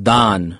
Dan